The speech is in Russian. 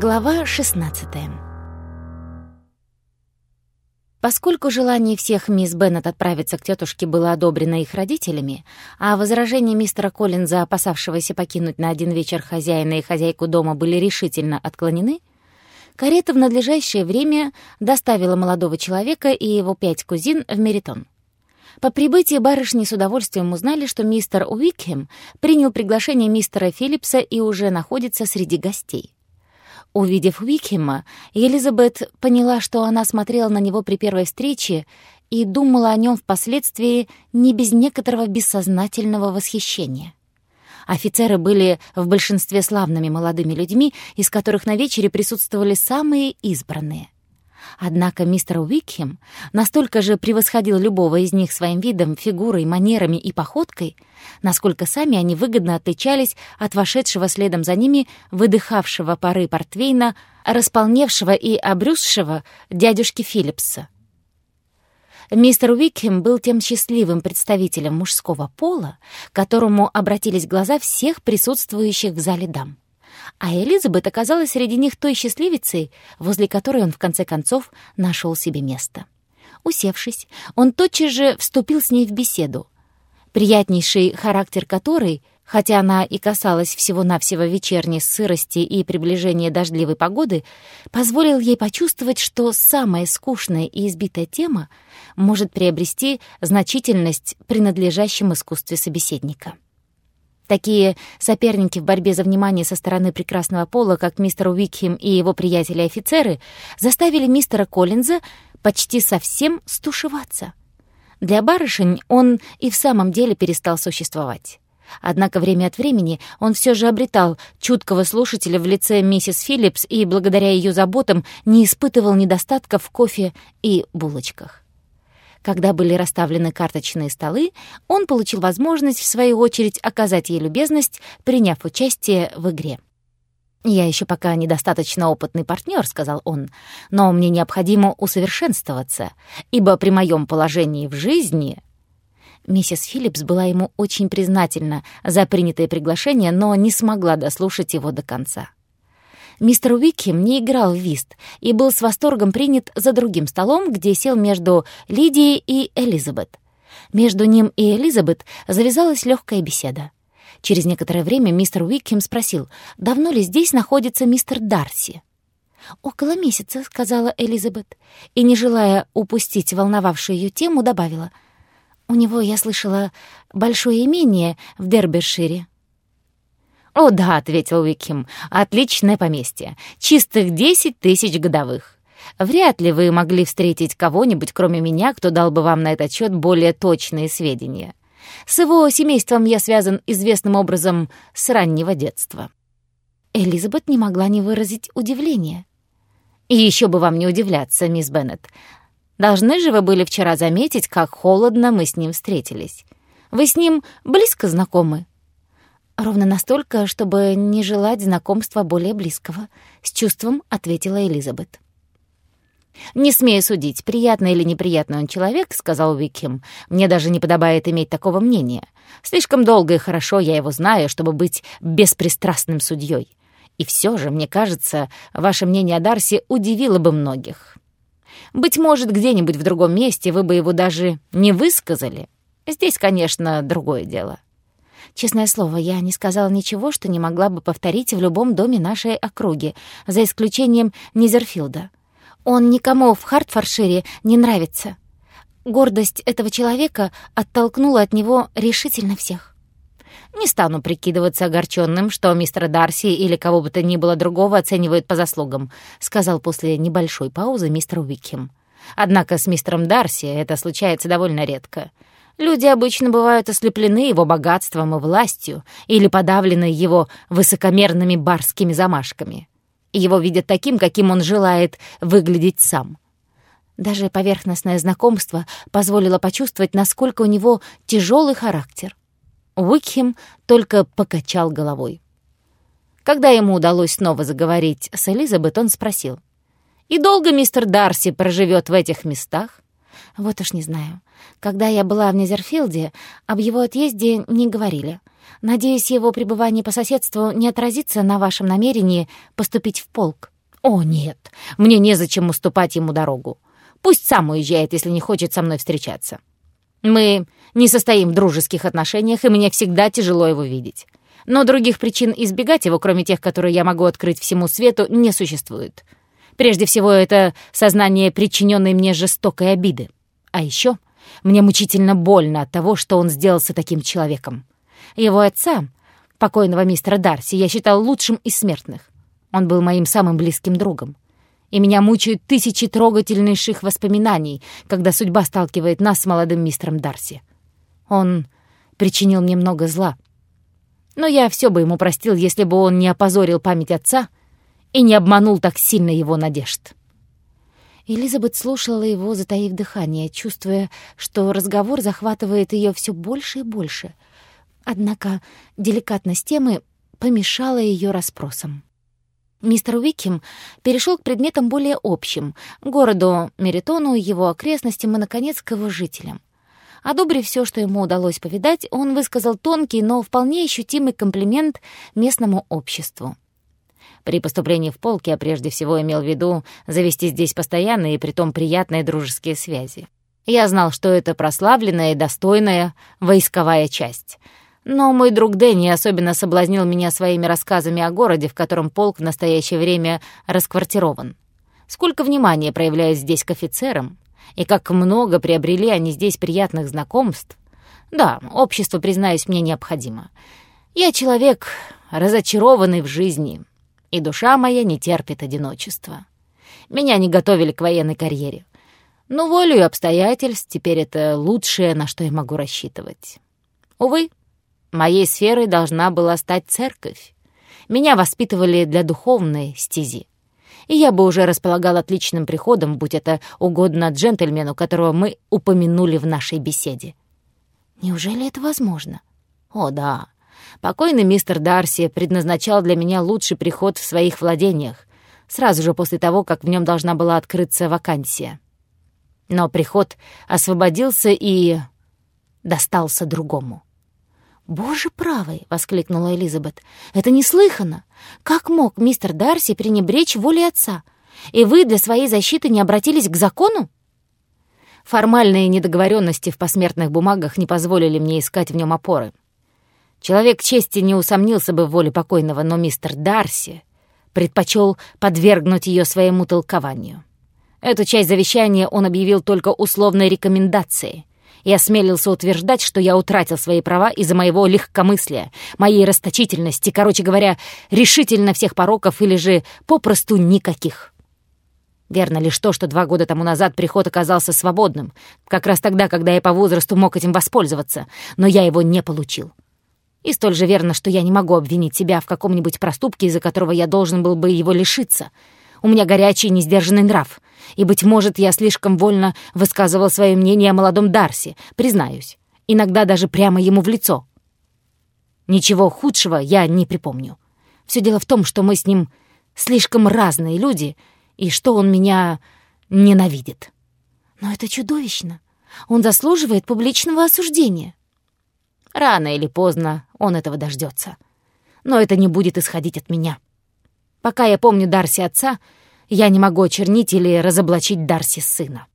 Глава 16 Поскольку желание всех мисс Беннет отправиться к тетушке было одобрено их родителями, а возражения мистера Коллинза, опасавшегося покинуть на один вечер хозяина и хозяйку дома, были решительно отклонены, карета в надлежащее время доставила молодого человека и его пять кузин в Меритон. По прибытии барышни с удовольствием узнали, что мистер Уикхем принял приглашение мистера Филлипса и уже находится среди гостей. Увидев Уикхема, Елизабет поняла, что она смотрела на него при первой встрече и думала о нем впоследствии не без некоторого бессознательного восхищения. Офицеры были в большинстве славными молодыми людьми, из которых на вечере присутствовали самые избранные — Однако мистер Уикхем настолько же превосходил любого из них своим видом, фигурой, манерами и походкой, насколько сами они выгодно отличались от вошедшего следом за ними выдыхавшего пары портвейна, располневшего и обрюзшего дядюшки Филлипса. Мистер Уикхем был тем счастливым представителем мужского пола, к которому обратились глаза всех присутствующих в зале дам а Элизабет оказалась среди них той счастливицей, возле которой он в конце концов нашел себе место. Усевшись, он тотчас же вступил с ней в беседу, приятнейший характер которой, хотя она и касалась всего-навсего вечерней сырости и приближения дождливой погоды, позволил ей почувствовать, что самая скучная и избитая тема может приобрести значительность при надлежащем искусстве собеседника. Такие соперники в борьбе за внимание со стороны прекрасного пола, как мистер Уикхем и его приятели-офицеры, заставили мистера Коллинза почти совсем стушеваться. Для барышень он и в самом деле перестал существовать. Однако время от времени он все же обретал чуткого слушателя в лице миссис Филлипс и, благодаря ее заботам, не испытывал недостатка в кофе и булочках. Когда были расставлены карточные столы, он получил возможность, в свою очередь, оказать ей любезность, приняв участие в игре. «Я еще пока недостаточно опытный партнер», — сказал он, «но мне необходимо усовершенствоваться, ибо при моем положении в жизни...» Миссис Филлипс была ему очень признательна за принятое приглашение, но не смогла дослушать его до конца. Мистер Уикхем не играл в вист и был с восторгом принят за другим столом, где сел между Лидией и Элизабет. Между ним и Элизабет завязалась легкая беседа. Через некоторое время мистер Уикхем спросил, давно ли здесь находится мистер Дарси. «Около месяца», — сказала Элизабет, и, не желая упустить волновавшую ее тему, добавила. «У него, я слышала, большое имение в Дербершире». «О да», — ответил Уикхем, — «отличное поместье. Чистых десять тысяч годовых. Вряд ли вы могли встретить кого-нибудь, кроме меня, кто дал бы вам на этот счет более точные сведения. С его семейством я связан известным образом с раннего детства». Элизабет не могла не выразить удивления. «И еще бы вам не удивляться, мисс Беннет. Должны же вы были вчера заметить, как холодно мы с ним встретились. Вы с ним близко знакомы?» Ровно настолько, чтобы не желать знакомства более близкого, с чувством ответила Элизабет. «Не смею судить, приятный или неприятный он человек», — сказал Уикхем. «Мне даже не подобает иметь такого мнения. Слишком долго и хорошо я его знаю, чтобы быть беспристрастным судьей. И все же, мне кажется, ваше мнение о Дарси удивило бы многих. Быть может, где-нибудь в другом месте вы бы его даже не высказали. Здесь, конечно, другое дело». Честное слово, я не сказала ничего, что не могла бы повторить в любом доме нашей округи, за исключением Низерфилда. Он никому в Хартфоршире не нравится. Гордость этого человека оттолкнула от него решительно всех. Не стану прикидываться огорченным, что мистер Дарси или кого бы то ни было другого оценивают по заслугам, сказал после небольшой паузы мистер Уикхем. Однако с мистером Дарси это случается довольно редко. Люди обычно бывают ослеплены его богатством и властью или подавлены его высокомерными барскими замашками. Его видят таким, каким он желает выглядеть сам. Даже поверхностное знакомство позволило почувствовать, насколько у него тяжелый характер. Уикхем только покачал головой. Когда ему удалось снова заговорить с Элизабет, он спросил. «И долго мистер Дарси проживет в этих местах? Вот уж не знаю. Когда я была в Незерфилде, об его отъезде не говорили. Надеюсь, его пребывание по соседству не отразится на вашем намерении поступить в полк. О, нет, мне незачем уступать ему дорогу. Пусть сам уезжает, если не хочет со мной встречаться. Мы не состоим в дружеских отношениях, и мне всегда тяжело его видеть. Но других причин избегать его, кроме тех, которые я могу открыть всему свету, не существует. Прежде всего, это сознание причиненной мне жестокой обиды. А еще мне мучительно больно от того, что он сделался таким человеком. Его отца, покойного мистера Дарси, я считал лучшим из смертных. Он был моим самым близким другом. И меня мучают тысячи трогательнейших воспоминаний, когда судьба сталкивает нас с молодым мистером Дарси. Он причинил мне много зла. Но я все бы ему простил, если бы он не опозорил память отца и не обманул так сильно его надежд. Элизабет слушала его, затаив дыхание, чувствуя, что разговор захватывает ее все больше и больше. Однако деликатность темы помешала ее расспросам. Мистер Уикхем перешел к предметам более общим — городу Меритону, его окрестностям и, наконец, к его жителям. Одобрив все, что ему удалось повидать, он высказал тонкий, но вполне ощутимый комплимент местному обществу. При поступлении в полк я прежде всего имел в виду завести здесь постоянные и притом приятные дружеские связи. Я знал, что это прославленная и достойная войсковая часть. Но мой друг Дэнни особенно соблазнил меня своими рассказами о городе, в котором полк в настоящее время расквартирован. Сколько внимания проявляют здесь к офицерам, и как много приобрели они здесь приятных знакомств. Да, общество, признаюсь, мне необходимо. Я человек, разочарованный в жизни, и душа моя не терпит одиночества. Меня не готовили к военной карьере. Но волею обстоятельств теперь это лучшее, на что я могу рассчитывать. Увы, моей сферой должна была стать церковь. Меня воспитывали для духовной стези. И я бы уже располагал отличным приходом, будь это угодно джентльмену, которого мы упомянули в нашей беседе. Неужели это возможно? О, да. Покойный мистер Дарси предназначал для меня лучший приход в своих владениях, сразу же после того, как в нем должна была открыться вакансия. Но приход освободился и достался другому. «Боже правый!» — воскликнула Элизабет. «Это неслыханно! Как мог мистер Дарси пренебречь волей отца? И вы для своей защиты не обратились к закону?» Формальные недоговоренности в посмертных бумагах не позволили мне искать в нем опоры. Человек чести не усомнился бы в воле покойного, но мистер Дарси предпочел подвергнуть ее своему толкованию. Эту часть завещания он объявил только условной рекомендацией и осмелился утверждать, что я утратил свои права из-за моего легкомыслия, моей расточительности, короче говоря, решительно всех пороков или же попросту никаких. Верно лишь то, что два года тому назад приход оказался свободным, как раз тогда, когда я по возрасту мог этим воспользоваться, но я его не получил. И столь же верно, что я не могу обвинить себя в каком-нибудь проступке, из-за которого я должен был бы его лишиться. У меня горячий, несдержанный нрав. И, быть может, я слишком вольно высказывал свое мнение о молодом Дарсе, признаюсь. Иногда даже прямо ему в лицо. Ничего худшего я не припомню. Все дело в том, что мы с ним слишком разные люди, и что он меня ненавидит. Но это чудовищно. Он заслуживает публичного осуждения. Рано или поздно он этого дождется. Но это не будет исходить от меня. Пока я помню Дарси отца, я не могу очернить или разоблачить Дарси сына.